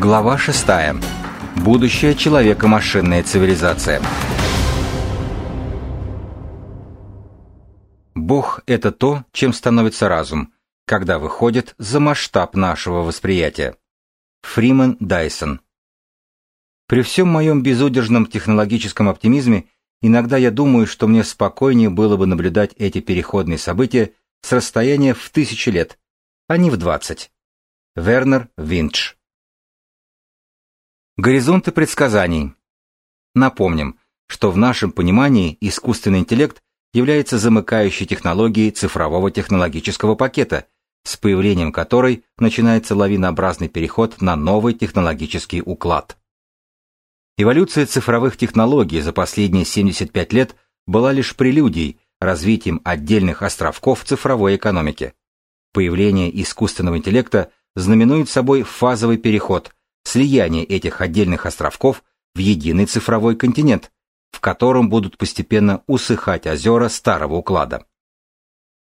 Глава 6. Будущее человека-машинная цивилизация. Бог — это то, чем становится разум, когда выходит за масштаб нашего восприятия. Фриман Дайсон. При всем моем безудержном технологическом оптимизме иногда я думаю, что мне спокойнее было бы наблюдать эти переходные события с расстояния в тысячи лет, а не в двадцать. Вернер Винч Горизонты предсказаний. Напомним, что в нашем понимании искусственный интеллект является замыкающей технологией цифрового технологического пакета, с появлением которой начинается лавинообразный переход на новый технологический уклад. Эволюция цифровых технологий за последние 75 лет была лишь прелюдией, развитием отдельных островков цифровой экономики. Появление искусственного интеллекта знаменует собой фазовый переход – слияние этих отдельных островков в единый цифровой континент, в котором будут постепенно усыхать озера старого уклада.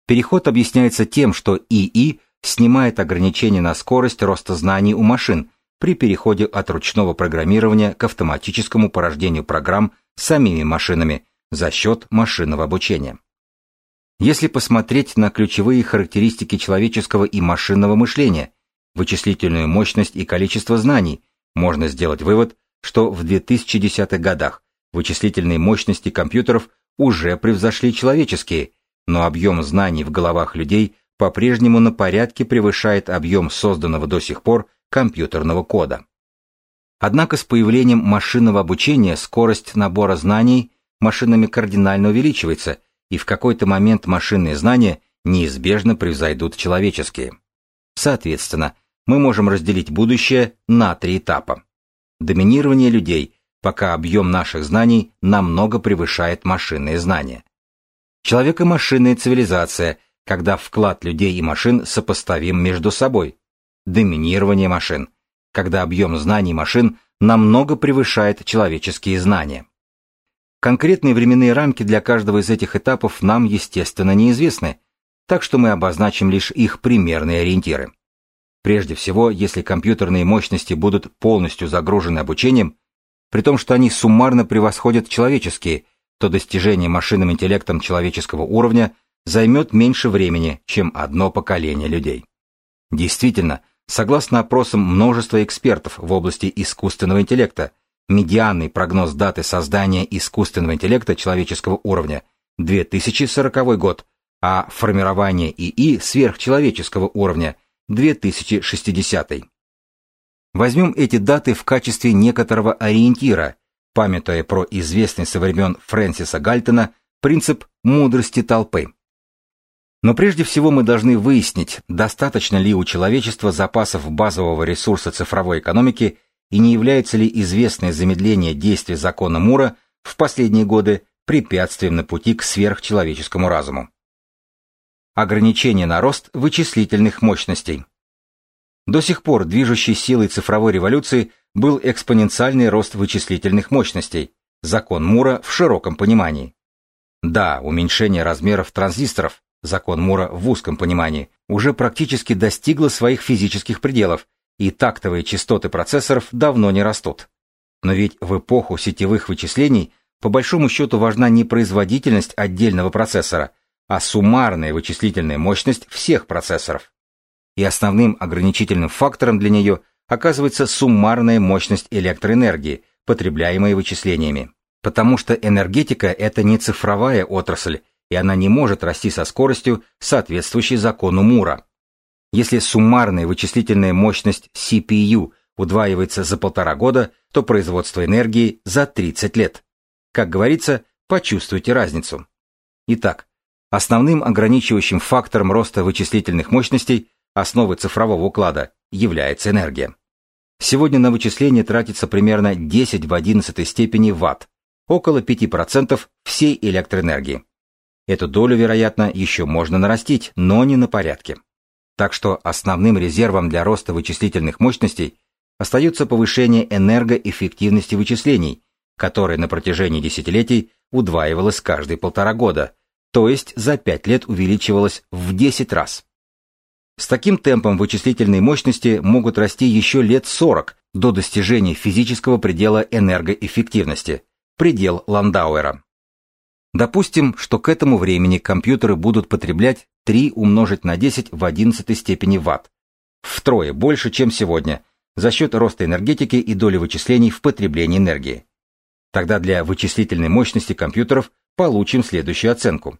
Переход объясняется тем, что ИИ снимает ограничения на скорость роста знаний у машин при переходе от ручного программирования к автоматическому порождению программ самими машинами за счет машинного обучения. Если посмотреть на ключевые характеристики человеческого и машинного мышления – вычислительную мощность и количество знаний, можно сделать вывод, что в 2010-х годах вычислительные мощности компьютеров уже превзошли человеческие, но объем знаний в головах людей по-прежнему на порядке превышает объем созданного до сих пор компьютерного кода. Однако с появлением машинного обучения скорость набора знаний машинами кардинально увеличивается, и в какой-то момент машинные знания неизбежно превзойдут человеческие. Соответственно, мы можем разделить будущее на три этапа. Доминирование людей, пока объем наших знаний намного превышает машинные знания. Человеко-машинная цивилизация, когда вклад людей и машин сопоставим между собой. Доминирование машин, когда объем знаний машин намного превышает человеческие знания. Конкретные временные рамки для каждого из этих этапов нам, естественно, неизвестны, так что мы обозначим лишь их примерные ориентиры. Прежде всего, если компьютерные мощности будут полностью загружены обучением, при том, что они суммарно превосходят человеческие, то достижение машинным интеллектом человеческого уровня займет меньше времени, чем одно поколение людей. Действительно, согласно опросам множества экспертов в области искусственного интеллекта, медианный прогноз даты создания искусственного интеллекта человеческого уровня 2040 год, а формирование ИИ сверхчеловеческого уровня – 2060. Возьмем эти даты в качестве некоторого ориентира, памятуя про известный со времен Фрэнсиса Гальтона принцип мудрости толпы. Но прежде всего мы должны выяснить, достаточно ли у человечества запасов базового ресурса цифровой экономики и не является ли известное замедление действия закона Мура в последние годы препятствием на пути к сверхчеловеческому разуму ограничение на рост вычислительных мощностей. До сих пор движущей силой цифровой революции был экспоненциальный рост вычислительных мощностей, закон Мура в широком понимании. Да, уменьшение размеров транзисторов, закон Мура в узком понимании, уже практически достигло своих физических пределов, и тактовые частоты процессоров давно не растут. Но ведь в эпоху сетевых вычислений по большому счету важна не производительность отдельного процессора, а суммарная вычислительная мощность всех процессоров. И основным ограничительным фактором для нее оказывается суммарная мощность электроэнергии, потребляемой вычислениями. Потому что энергетика – это не цифровая отрасль, и она не может расти со скоростью, соответствующей закону Мура. Если суммарная вычислительная мощность CPU удваивается за полтора года, то производство энергии за 30 лет. Как говорится, почувствуйте разницу. Итак, Основным ограничивающим фактором роста вычислительных мощностей основы цифрового уклада является энергия. Сегодня на вычисление тратится примерно 10 в 11 степени ватт, около 5% всей электроэнергии. Эту долю, вероятно, еще можно нарастить, но не на порядке. Так что основным резервом для роста вычислительных мощностей остается повышение энергоэффективности вычислений, которое на протяжении десятилетий удваивалось каждые полтора года, то есть за 5 лет увеличивалась в 10 раз. С таким темпом вычислительные мощности могут расти еще лет 40 до достижения физического предела энергоэффективности, предел Ландауэра. Допустим, что к этому времени компьютеры будут потреблять 3 умножить на 10 в 11 степени ватт, втрое больше, чем сегодня, за счет роста энергетики и доли вычислений в потреблении энергии. Тогда для вычислительной мощности компьютеров получим следующую оценку.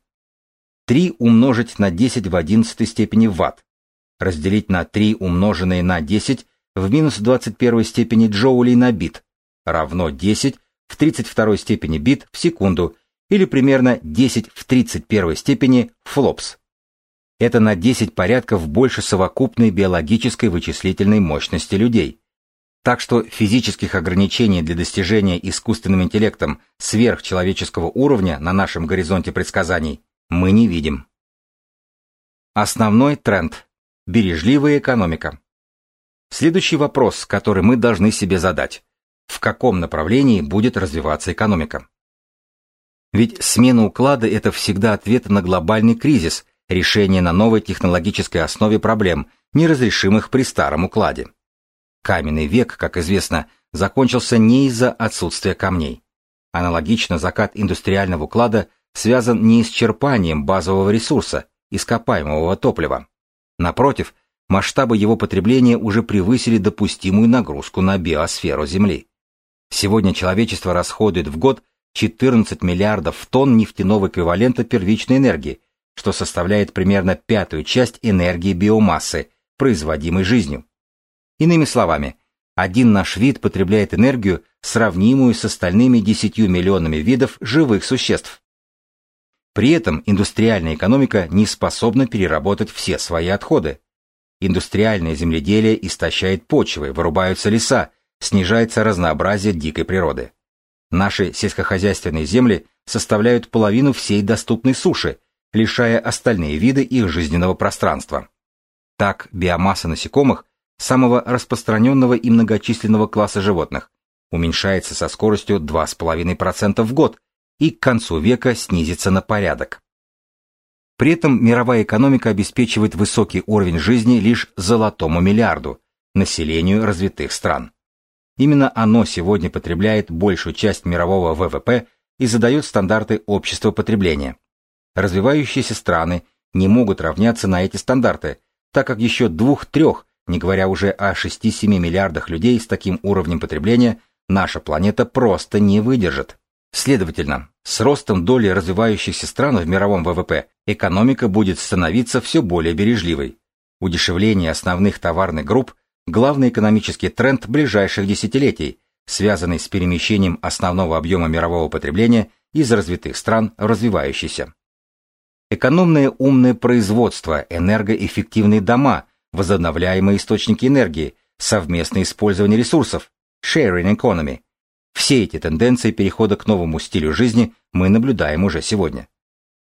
3 умножить на 10 в 11 степени ватт разделить на 3 умноженное на 10 в минус 21 степени джоулей на бит равно 10 в 32 степени бит в секунду или примерно 10 в 31 степени флопс. Это на 10 порядков больше совокупной биологической вычислительной мощности людей. Так что физических ограничений для достижения искусственным интеллектом сверхчеловеческого уровня на нашем горизонте предсказаний мы не видим. Основной тренд Бережливая экономика. Следующий вопрос, который мы должны себе задать. В каком направлении будет развиваться экономика? Ведь смена уклада – это всегда ответ на глобальный кризис, решение на новой технологической основе проблем, неразрешимых при старом укладе. Каменный век, как известно, закончился не из-за отсутствия камней. Аналогично закат индустриального уклада связан не с черпанием базового ресурса, ископаемого топлива. Напротив, масштабы его потребления уже превысили допустимую нагрузку на биосферу Земли. Сегодня человечество расходует в год 14 миллиардов тонн нефтяного эквивалента первичной энергии, что составляет примерно пятую часть энергии биомассы, производимой жизнью. Иными словами, один наш вид потребляет энергию, сравнимую с остальными 10 миллионами видов живых существ. При этом индустриальная экономика не способна переработать все свои отходы. Индустриальное земледелие истощает почвы, вырубаются леса, снижается разнообразие дикой природы. Наши сельскохозяйственные земли составляют половину всей доступной суши, лишая остальные виды их жизненного пространства. Так, биомасса насекомых, самого распространенного и многочисленного класса животных, уменьшается со скоростью 2,5% в год, и к концу века снизится на порядок. При этом мировая экономика обеспечивает высокий уровень жизни лишь золотому миллиарду, населению развитых стран. Именно оно сегодня потребляет большую часть мирового ВВП и задает стандарты общества потребления. Развивающиеся страны не могут равняться на эти стандарты, так как еще двух-трех, не говоря уже о 6-7 миллиардах людей с таким уровнем потребления, наша планета просто не выдержит. Следовательно, с ростом доли развивающихся стран в мировом ВВП экономика будет становиться все более бережливой. Удешевление основных товарных групп – главный экономический тренд ближайших десятилетий, связанный с перемещением основного объема мирового потребления из развитых стран в развивающиеся. Экономное умное производство, энергоэффективные дома, возобновляемые источники энергии, совместное использование ресурсов, sharing economy – все эти тенденции перехода к новому стилю жизни мы наблюдаем уже сегодня.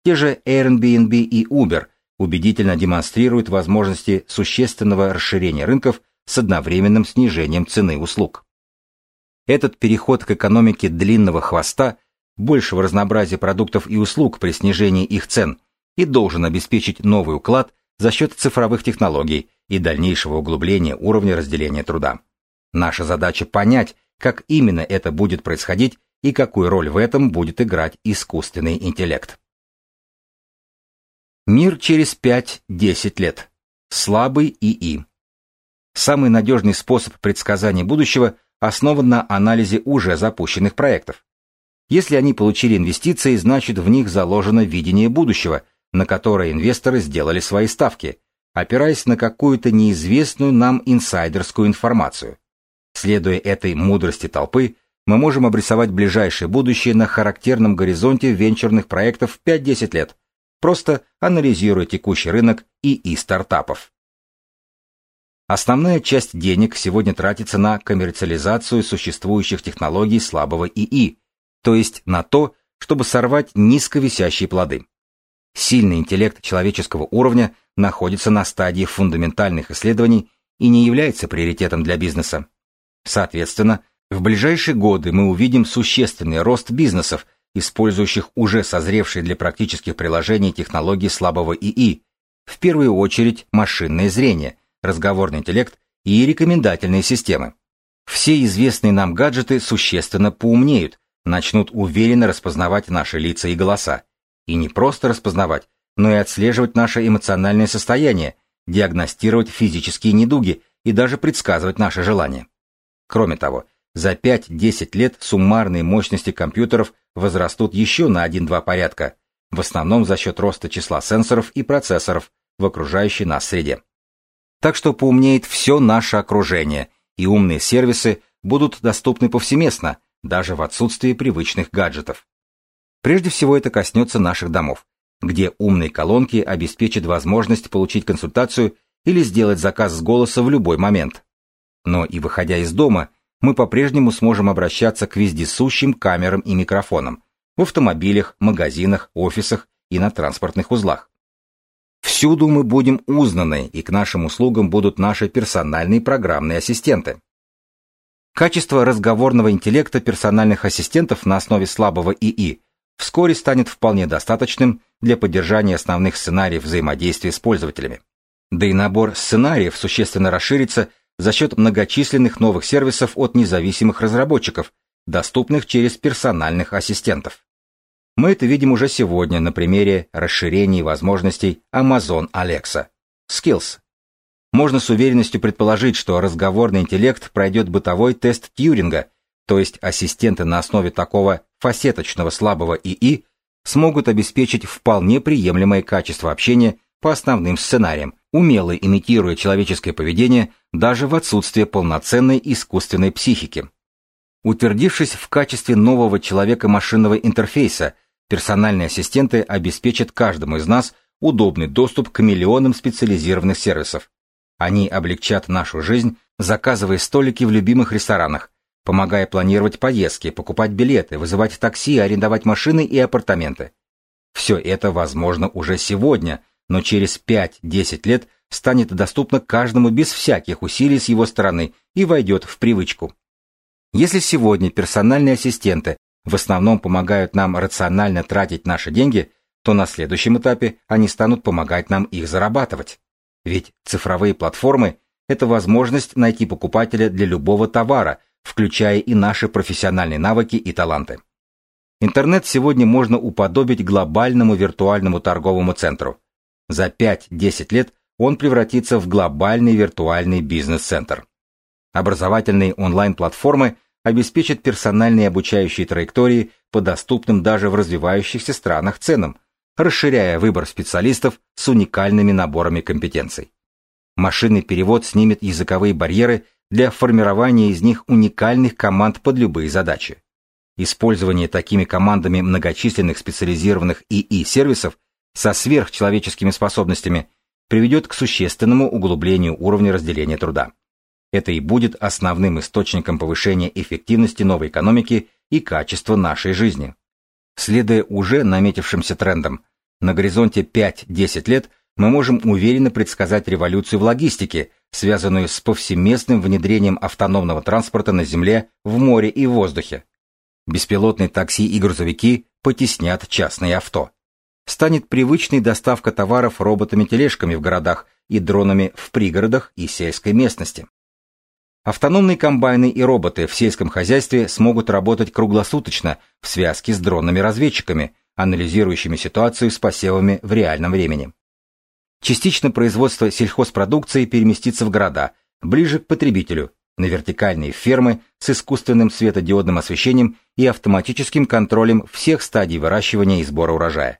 Те же Airbnb и Uber убедительно демонстрируют возможности существенного расширения рынков с одновременным снижением цены услуг. Этот переход к экономике длинного хвоста, большего разнообразия продуктов и услуг при снижении их цен и должен обеспечить новый уклад за счет цифровых технологий и дальнейшего углубления уровня разделения труда. Наша задача понять, как именно это будет происходить и какую роль в этом будет играть искусственный интеллект. Мир через 5-10 лет. Слабый ИИ. Самый надежный способ предсказания будущего основан на анализе уже запущенных проектов. Если они получили инвестиции, значит в них заложено видение будущего, на которое инвесторы сделали свои ставки, опираясь на какую-то неизвестную нам инсайдерскую информацию. Следуя этой мудрости толпы, мы можем обрисовать ближайшее будущее на характерном горизонте венчурных проектов 5-10 лет, просто анализируя текущий рынок ИИ стартапов. Основная часть денег сегодня тратится на коммерциализацию существующих технологий слабого ИИ, то есть на то, чтобы сорвать низковисящие плоды. Сильный интеллект человеческого уровня находится на стадии фундаментальных исследований и не является приоритетом для бизнеса. Соответственно, в ближайшие годы мы увидим существенный рост бизнесов, использующих уже созревшие для практических приложений технологии слабого ИИ, в первую очередь машинное зрение, разговорный интеллект и рекомендательные системы. Все известные нам гаджеты существенно поумнеют, начнут уверенно распознавать наши лица и голоса. И не просто распознавать, но и отслеживать наше эмоциональное состояние, диагностировать физические недуги и даже предсказывать наши желания. Кроме того, за 5-10 лет суммарные мощности компьютеров возрастут еще на 1-2 порядка, в основном за счет роста числа сенсоров и процессоров в окружающей нас среде. Так что поумнеет все наше окружение, и умные сервисы будут доступны повсеместно, даже в отсутствии привычных гаджетов. Прежде всего это коснется наших домов, где умные колонки обеспечат возможность получить консультацию или сделать заказ с голоса в любой момент. Но и выходя из дома, мы по-прежнему сможем обращаться к вездесущим камерам и микрофонам в автомобилях, магазинах, офисах и на транспортных узлах. Всюду мы будем узнаны, и к нашим услугам будут наши персональные программные ассистенты. Качество разговорного интеллекта персональных ассистентов на основе слабого ИИ вскоре станет вполне достаточным для поддержания основных сценариев взаимодействия с пользователями. Да и набор сценариев существенно расширится за счет многочисленных новых сервисов от независимых разработчиков, доступных через персональных ассистентов. Мы это видим уже сегодня на примере расширения возможностей Amazon Alexa. Skills. Можно с уверенностью предположить, что разговорный интеллект пройдет бытовой тест Тьюринга, то есть ассистенты на основе такого фасеточного слабого ИИ смогут обеспечить вполне приемлемое качество общения по основным сценариям, умело имитируя человеческое поведение даже в отсутствие полноценной искусственной психики. Утвердившись в качестве нового человека-машинного интерфейса, персональные ассистенты обеспечат каждому из нас удобный доступ к миллионам специализированных сервисов. Они облегчат нашу жизнь, заказывая столики в любимых ресторанах, помогая планировать поездки, покупать билеты, вызывать такси, арендовать машины и апартаменты. Все это возможно уже сегодня, но через 5-10 лет станет доступно каждому без всяких усилий с его стороны и войдет в привычку. Если сегодня персональные ассистенты в основном помогают нам рационально тратить наши деньги, то на следующем этапе они станут помогать нам их зарабатывать. Ведь цифровые платформы – это возможность найти покупателя для любого товара, включая и наши профессиональные навыки и таланты. Интернет сегодня можно уподобить глобальному виртуальному торговому центру. За 5-10 лет он превратится в глобальный виртуальный бизнес-центр. Образовательные онлайн-платформы обеспечат персональные обучающие траектории по доступным даже в развивающихся странах ценам, расширяя выбор специалистов с уникальными наборами компетенций. Машинный перевод снимет языковые барьеры для формирования из них уникальных команд под любые задачи. Использование такими командами многочисленных специализированных ИИ-сервисов со сверхчеловеческими способностями приведет к существенному углублению уровня разделения труда. Это и будет основным источником повышения эффективности новой экономики и качества нашей жизни. Следуя уже наметившимся трендам, на горизонте 5-10 лет мы можем уверенно предсказать революцию в логистике, связанную с повсеместным внедрением автономного транспорта на земле, в море и в воздухе. Беспилотные такси и грузовики потеснят частные авто. Станет привычной доставка товаров роботами-тележками в городах и дронами в пригородах и сельской местности. Автономные комбайны и роботы в сельском хозяйстве смогут работать круглосуточно в связке с дронами-разведчиками, анализирующими ситуацию с посевами в реальном времени. Частично производство сельхозпродукции переместится в города, ближе к потребителю, на вертикальные фермы с искусственным светодиодным освещением и автоматическим контролем всех стадий выращивания и сбора урожая.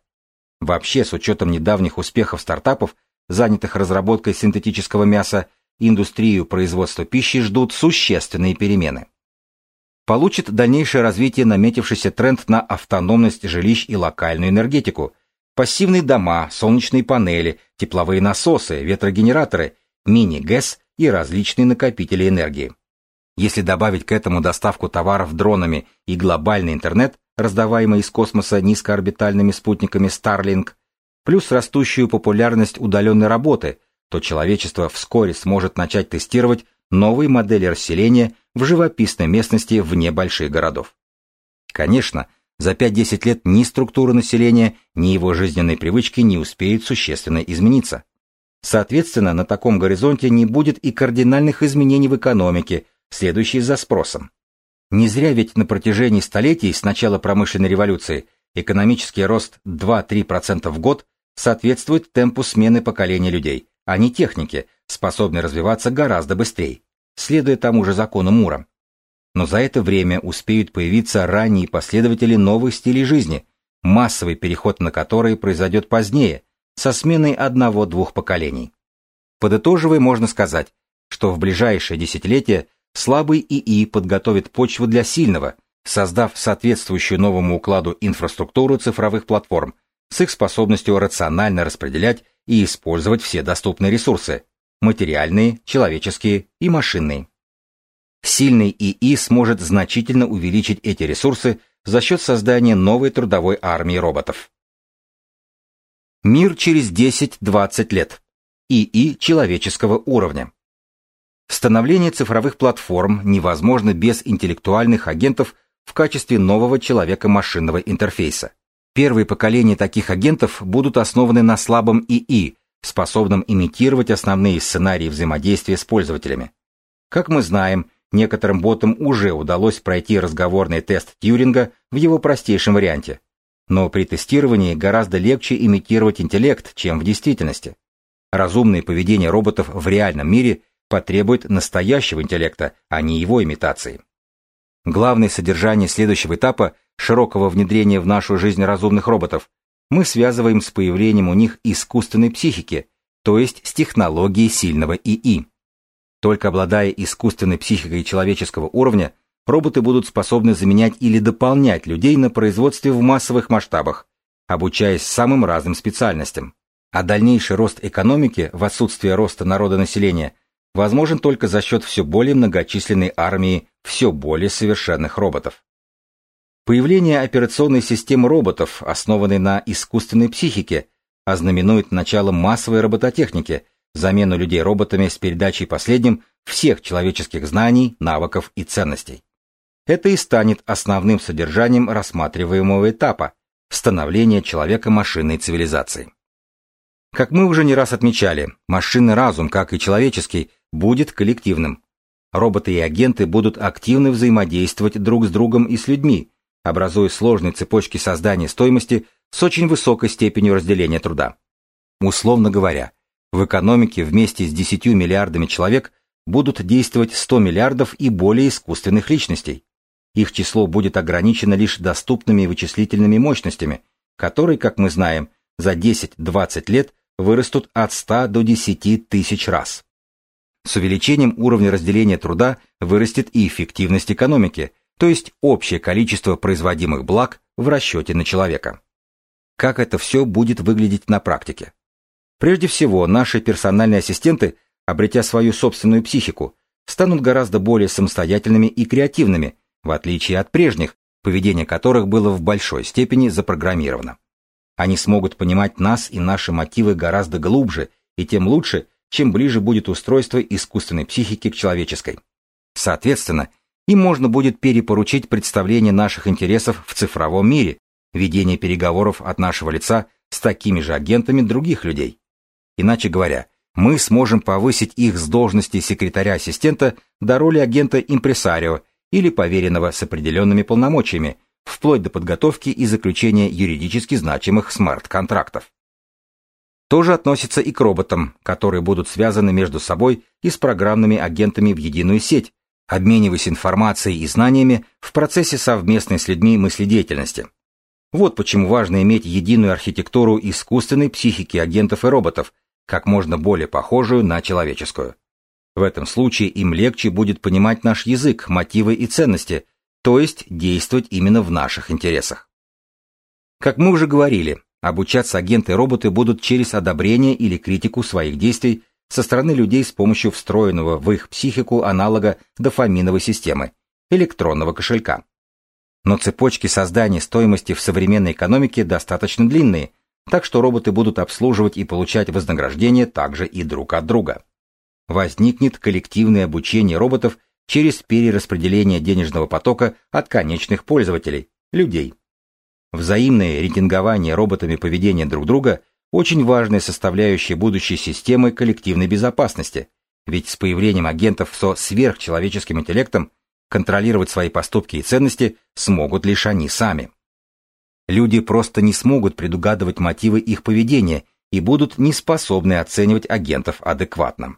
Вообще, с учетом недавних успехов стартапов, занятых разработкой синтетического мяса, индустрию производства пищи ждут существенные перемены. Получит дальнейшее развитие наметившийся тренд на автономность жилищ и локальную энергетику, пассивные дома, солнечные панели, тепловые насосы, ветрогенераторы, мини-ГЭС и различные накопители энергии. Если добавить к этому доставку товаров дронами и глобальный интернет, раздаваемый из космоса низкоорбитальными спутниками Starlink, плюс растущую популярность удаленной работы, то человечество вскоре сможет начать тестировать новые модели расселения в живописной местности вне больших городов. Конечно, за 5-10 лет ни структура населения, ни его жизненные привычки не успеют существенно измениться. Соответственно, на таком горизонте не будет и кардинальных изменений в экономике, следующей за спросом. Не зря ведь на протяжении столетий с начала промышленной революции экономический рост 2-3% в год соответствует темпу смены поколения людей, а не техники, способной развиваться гораздо быстрее, следуя тому же закону Мура. Но за это время успеют появиться ранние последователи новых стилей жизни, массовый переход на которые произойдет позднее, со сменой одного-двух поколений. Подытоживая, можно сказать, что в ближайшее десятилетие слабый ИИ подготовит почву для сильного, создав соответствующую новому укладу инфраструктуру цифровых платформ с их способностью рационально распределять и использовать все доступные ресурсы – материальные, человеческие и машинные. Сильный ИИ сможет значительно увеличить эти ресурсы за счет создания новой трудовой армии роботов. Мир через 10-20 лет. ИИ человеческого уровня. Становление цифровых платформ невозможно без интеллектуальных агентов в качестве нового человека-машинного интерфейса. Первые поколения таких агентов будут основаны на слабом ИИ, способном имитировать основные сценарии взаимодействия с пользователями. Как мы знаем, некоторым ботам уже удалось пройти разговорный тест Тьюринга в его простейшем варианте. Но при тестировании гораздо легче имитировать интеллект, чем в действительности. Разумное поведение роботов в реальном мире потребует настоящего интеллекта, а не его имитации. Главное содержание следующего этапа широкого внедрения в нашу жизнь разумных роботов мы связываем с появлением у них искусственной психики, то есть с технологией сильного ИИ. Только обладая искусственной психикой человеческого уровня, роботы будут способны заменять или дополнять людей на производстве в массовых масштабах, обучаясь самым разным специальностям. А дальнейший рост экономики в отсутствие роста народонаселения возможен только за счет все более многочисленной армии все более совершенных роботов. Появление операционной системы роботов, основанной на искусственной психике, ознаменует начало массовой робототехники – замену людей роботами с передачей последним всех человеческих знаний, навыков и ценностей. Это и станет основным содержанием рассматриваемого этапа – становления человека машинной цивилизации. Как мы уже не раз отмечали, машинный разум, как и человеческий, будет коллективным. Роботы и агенты будут активно взаимодействовать друг с другом и с людьми, образуя сложные цепочки создания стоимости с очень высокой степенью разделения труда. Условно говоря, в экономике вместе с 10 миллиардами человек будут действовать 100 миллиардов и более искусственных личностей. Их число будет ограничено лишь доступными вычислительными мощностями, которые, как мы знаем, за 10-20 лет вырастут от 100 до 10 тысяч раз. С увеличением уровня разделения труда вырастет и эффективность экономики, то есть общее количество производимых благ в расчете на человека. Как это все будет выглядеть на практике? Прежде всего, наши персональные ассистенты, обретя свою собственную психику, станут гораздо более самостоятельными и креативными, в отличие от прежних, поведение которых было в большой степени запрограммировано. Они смогут понимать нас и наши мотивы гораздо глубже, и тем лучше, чем ближе будет устройство искусственной психики к человеческой. Соответственно, им можно будет перепоручить представление наших интересов в цифровом мире, ведение переговоров от нашего лица с такими же агентами других людей. Иначе говоря, мы сможем повысить их с должности секретаря-ассистента до роли агента-импресарио или поверенного с определенными полномочиями, вплоть до подготовки и заключения юридически значимых смарт-контрактов. То же относится и к роботам, которые будут связаны между собой и с программными агентами в единую сеть, обмениваясь информацией и знаниями в процессе совместной с людьми мыследеятельности. Вот почему важно иметь единую архитектуру искусственной психики агентов и роботов, как можно более похожую на человеческую. В этом случае им легче будет понимать наш язык, мотивы и ценности, то есть действовать именно в наших интересах. Как мы уже говорили, обучаться агенты-роботы будут через одобрение или критику своих действий со стороны людей с помощью встроенного в их психику аналога дофаминовой системы, электронного кошелька. Но цепочки создания стоимости в современной экономике достаточно длинные, так что роботы будут обслуживать и получать вознаграждение также и друг от друга. Возникнет коллективное обучение роботов через перераспределение денежного потока от конечных пользователей, людей. Взаимное рейтингование роботами поведения друг друга очень важная составляющая будущей системы коллективной безопасности, ведь с появлением агентов со сверхчеловеческим интеллектом контролировать свои поступки и ценности смогут лишь они сами. Люди просто не смогут предугадывать мотивы их поведения и будут не способны оценивать агентов адекватно.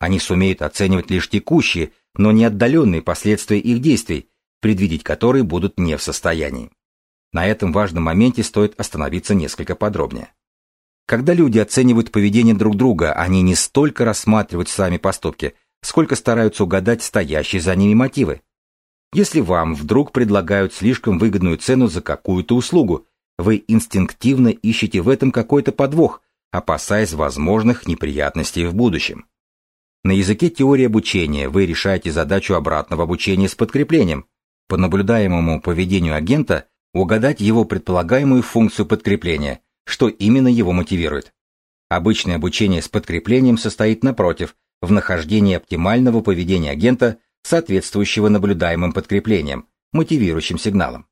Они сумеют оценивать лишь текущие, но не отдаленные последствия их действий, предвидеть которые будут не в состоянии. На этом важном моменте стоит остановиться несколько подробнее. Когда люди оценивают поведение друг друга, они не столько рассматривают сами поступки, сколько стараются угадать стоящие за ними мотивы. Если вам вдруг предлагают слишком выгодную цену за какую-то услугу, вы инстинктивно ищете в этом какой-то подвох, опасаясь возможных неприятностей в будущем. На языке теории обучения вы решаете задачу обратного обучения с подкреплением. По наблюдаемому поведению агента угадать его предполагаемую функцию подкрепления, что именно его мотивирует. Обычное обучение с подкреплением состоит, напротив, в нахождении оптимального поведения агента соответствующего наблюдаемым подкреплениям, мотивирующим сигналам.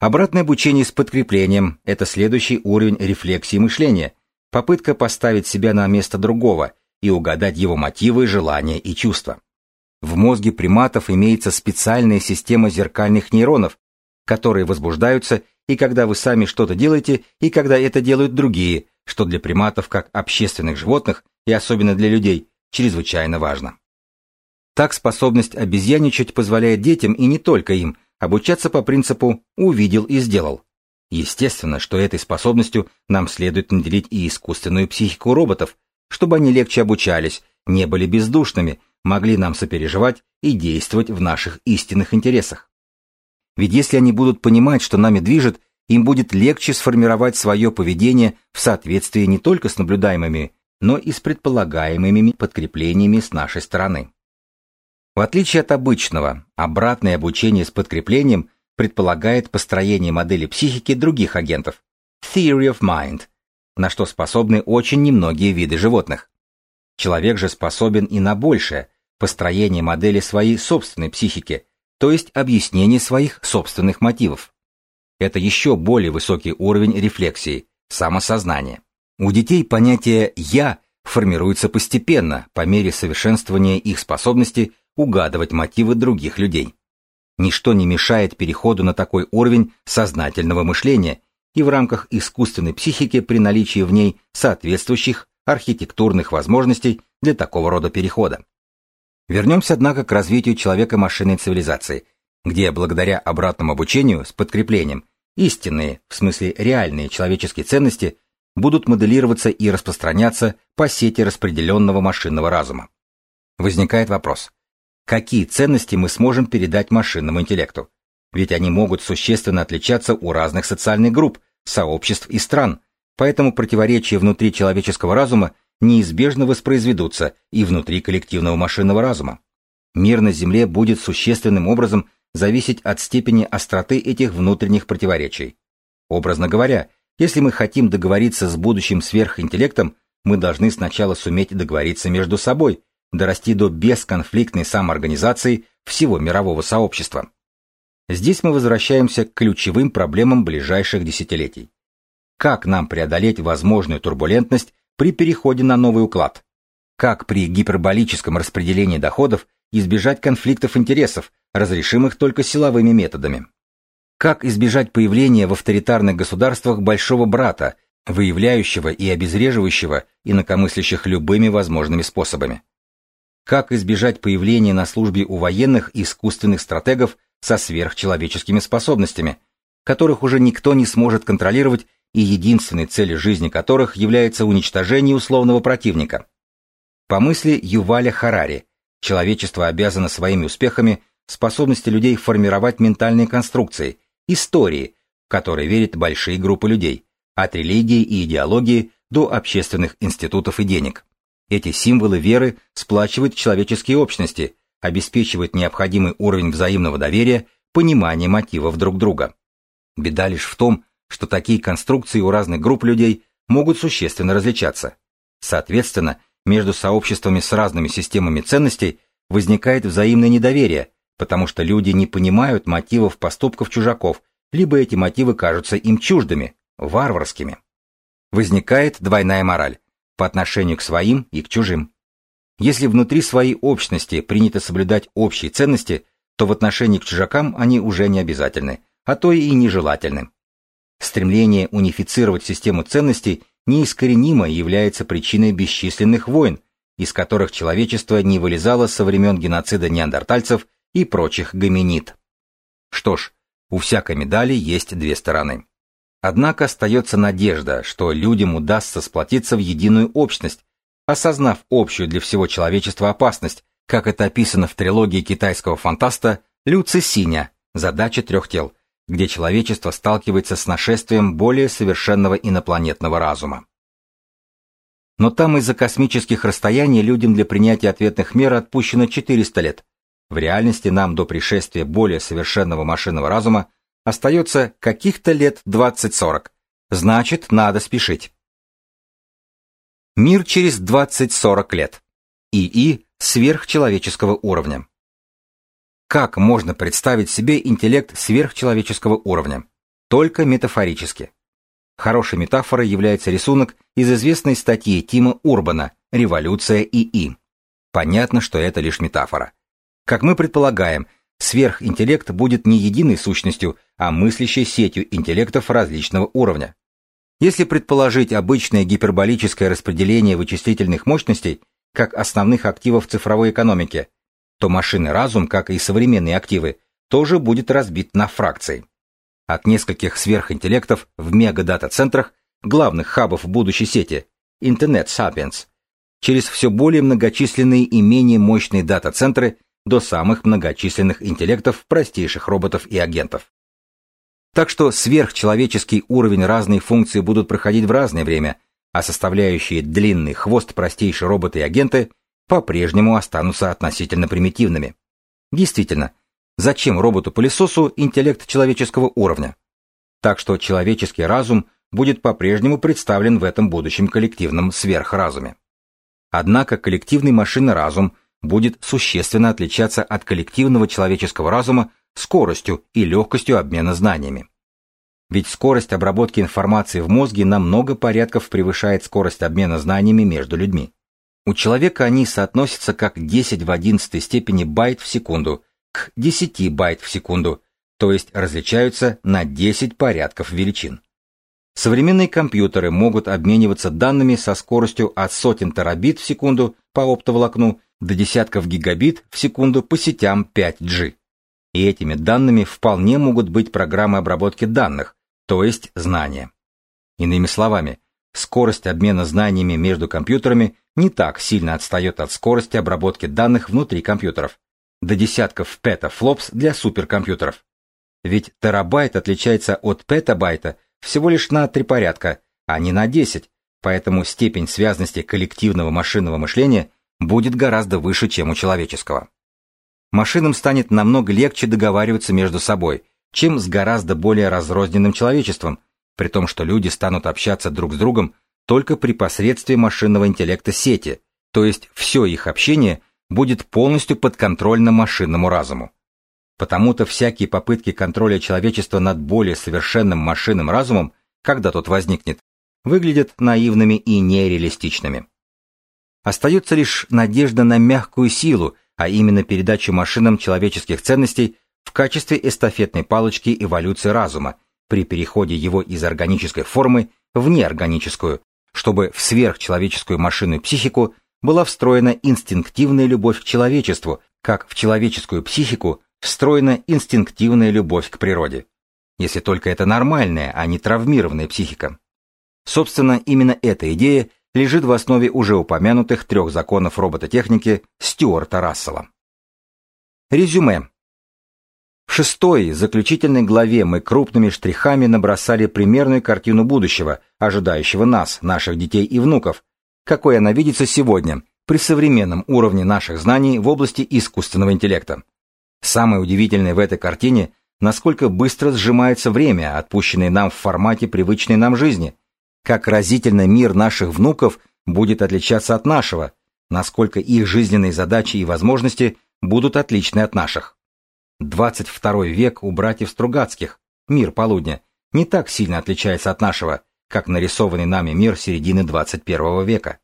Обратное обучение с подкреплением – это следующий уровень рефлексии мышления, попытка поставить себя на место другого и угадать его мотивы, желания и чувства. В мозге приматов имеется специальная система зеркальных нейронов, которые возбуждаются и когда вы сами что-то делаете, и когда это делают другие, что для приматов как общественных животных и особенно для людей чрезвычайно важно. Так способность обезьяничать позволяет детям, и не только им, обучаться по принципу «увидел и сделал». Естественно, что этой способностью нам следует наделить и искусственную психику роботов, чтобы они легче обучались, не были бездушными, могли нам сопереживать и действовать в наших истинных интересах. Ведь если они будут понимать, что нами движет, им будет легче сформировать свое поведение в соответствии не только с наблюдаемыми, но и с предполагаемыми подкреплениями с нашей стороны. В отличие от обычного, обратное обучение с подкреплением предполагает построение модели психики других агентов Theory of Mind, на что способны очень немногие виды животных. Человек же способен и на большее построение модели своей собственной психики, то есть объяснение своих собственных мотивов. Это еще более высокий уровень рефлексии, самосознания. У детей понятие «я» формируется постепенно по мере совершенствования их способности угадывать мотивы других людей. Ничто не мешает переходу на такой уровень сознательного мышления и в рамках искусственной психики при наличии в ней соответствующих архитектурных возможностей для такого рода перехода. Вернемся, однако, к развитию человека-машинной цивилизации, где благодаря обратному обучению с подкреплением истинные, в смысле реальные человеческие ценности будут моделироваться и распространяться по сети распределенного машинного разума. Возникает вопрос, какие ценности мы сможем передать машинному интеллекту. Ведь они могут существенно отличаться у разных социальных групп, сообществ и стран, поэтому противоречия внутри человеческого разума неизбежно воспроизведутся и внутри коллективного машинного разума. Мир на Земле будет существенным образом зависеть от степени остроты этих внутренних противоречий. Образно говоря, если мы хотим договориться с будущим сверхинтеллектом, мы должны сначала суметь договориться между собой, дорасти до бесконфликтной самоорганизации всего мирового сообщества. Здесь мы возвращаемся к ключевым проблемам ближайших десятилетий. Как нам преодолеть возможную турбулентность при переходе на новый уклад? Как при гиперболическом распределении доходов избежать конфликтов интересов, разрешимых только силовыми методами? Как избежать появления в авторитарных государствах большого брата, выявляющего и обезвреживающего инакомыслящих любыми возможными способами? Как избежать появления на службе у военных искусственных стратегов со сверхчеловеческими способностями, которых уже никто не сможет контролировать и единственной целью жизни которых является уничтожение условного противника. По мысли Юваля Харари, человечество обязано своими успехами способности людей формировать ментальные конструкции, истории, в которые верят большие группы людей, от религии и идеологии до общественных институтов и денег. Эти символы веры сплачивают человеческие общности, обеспечивают необходимый уровень взаимного доверия, понимания мотивов друг друга. Беда лишь в том, что такие конструкции у разных групп людей могут существенно различаться. Соответственно, между сообществами с разными системами ценностей возникает взаимное недоверие, потому что люди не понимают мотивов поступков чужаков, либо эти мотивы кажутся им чуждыми, варварскими. возникает двойная мораль по отношению к своим и к чужим. Если внутри своей общности принято соблюдать общие ценности, то в отношении к чужакам они уже не обязательны, а то и нежелательны. Стремление унифицировать систему ценностей неискоренимо является причиной бесчисленных войн, из которых человечество не вылезало со времен геноцида неандертальцев и прочих гоминид. Что ж, у всякой медали есть две стороны. Однако остается надежда, что людям удастся сплотиться в единую общность, осознав общую для всего человечества опасность, как это описано в трилогии китайского фантаста Люци Синя «Задача трех тел», где человечество сталкивается с нашествием более совершенного инопланетного разума. Но там из-за космических расстояний людям для принятия ответных мер отпущено 400 лет. В реальности нам до пришествия более совершенного машинного разума остается каких-то лет 20-40. Значит, надо спешить. Мир через 20-40 лет. ИИ сверхчеловеческого уровня. Как можно представить себе интеллект сверхчеловеческого уровня? Только метафорически. Хорошей метафорой является рисунок из известной статьи Тима Урбана «Революция ИИ». Понятно, что это лишь метафора. Как мы предполагаем, сверхинтеллект будет не единой сущностью, а мыслящей сетью интеллектов различного уровня. Если предположить обычное гиперболическое распределение вычислительных мощностей как основных активов цифровой экономики, то машинный разум, как и современные активы, тоже будет разбит на фракции. От нескольких сверхинтеллектов в мегадата-центрах, главных хабов будущей сети, Internet Sapiens, через все более многочисленные и менее мощные дата-центры до самых многочисленных интеллектов простейших роботов и агентов. Так что сверхчеловеческий уровень разные функции будут проходить в разное время, а составляющие длинный хвост простейшие роботы и агенты по-прежнему останутся относительно примитивными. Действительно, зачем роботу-пылесосу интеллект человеческого уровня? Так что человеческий разум будет по-прежнему представлен в этом будущем коллективном сверхразуме. Однако коллективный машинный разум будет существенно отличаться от коллективного человеческого разума скоростью и легкостью обмена знаниями. Ведь скорость обработки информации в мозге на много порядков превышает скорость обмена знаниями между людьми. У человека они соотносятся как 10 в 11 степени байт в секунду к 10 байт в секунду, то есть различаются на 10 порядков величин. Современные компьютеры могут обмениваться данными со скоростью от сотен терабит в секунду по оптоволокну до десятков гигабит в секунду по сетям 5G. И этими данными вполне могут быть программы обработки данных, то есть знания. Иными словами, скорость обмена знаниями между компьютерами не так сильно отстает от скорости обработки данных внутри компьютеров, до десятков петафлопс для суперкомпьютеров. Ведь терабайт отличается от петабайта всего лишь на три порядка, а не на 10, поэтому степень связности коллективного машинного мышления будет гораздо выше, чем у человеческого машинам станет намного легче договариваться между собой, чем с гораздо более разрозненным человечеством, при том, что люди станут общаться друг с другом только при посредстве машинного интеллекта сети, то есть все их общение будет полностью подконтрольно машинному разуму. Потому-то всякие попытки контроля человечества над более совершенным машинным разумом, когда тот возникнет, выглядят наивными и нереалистичными. Остается лишь надежда на мягкую силу, а именно передачу машинам человеческих ценностей в качестве эстафетной палочки эволюции разума при переходе его из органической формы в неорганическую, чтобы в сверхчеловеческую машинную психику была встроена инстинктивная любовь к человечеству, как в человеческую психику встроена инстинктивная любовь к природе. Если только это нормальная, а не травмированная психика. Собственно, именно эта идея лежит в основе уже упомянутых трех законов робототехники Стюарта Рассела. Резюме. В шестой, заключительной главе мы крупными штрихами набросали примерную картину будущего, ожидающего нас, наших детей и внуков, какой она видится сегодня, при современном уровне наших знаний в области искусственного интеллекта. Самое удивительное в этой картине, насколько быстро сжимается время, отпущенное нам в формате привычной нам жизни – как разительно мир наших внуков будет отличаться от нашего, насколько их жизненные задачи и возможности будут отличны от наших. 22 век у братьев Стругацких, мир полудня, не так сильно отличается от нашего, как нарисованный нами мир середины 21 века.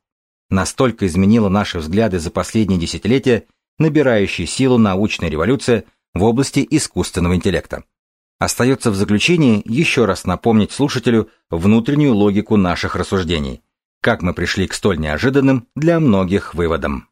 Настолько изменила наши взгляды за последние десятилетия набирающая силу научная революция в области искусственного интеллекта. Остается в заключении еще раз напомнить слушателю внутреннюю логику наших рассуждений, как мы пришли к столь неожиданным для многих выводам.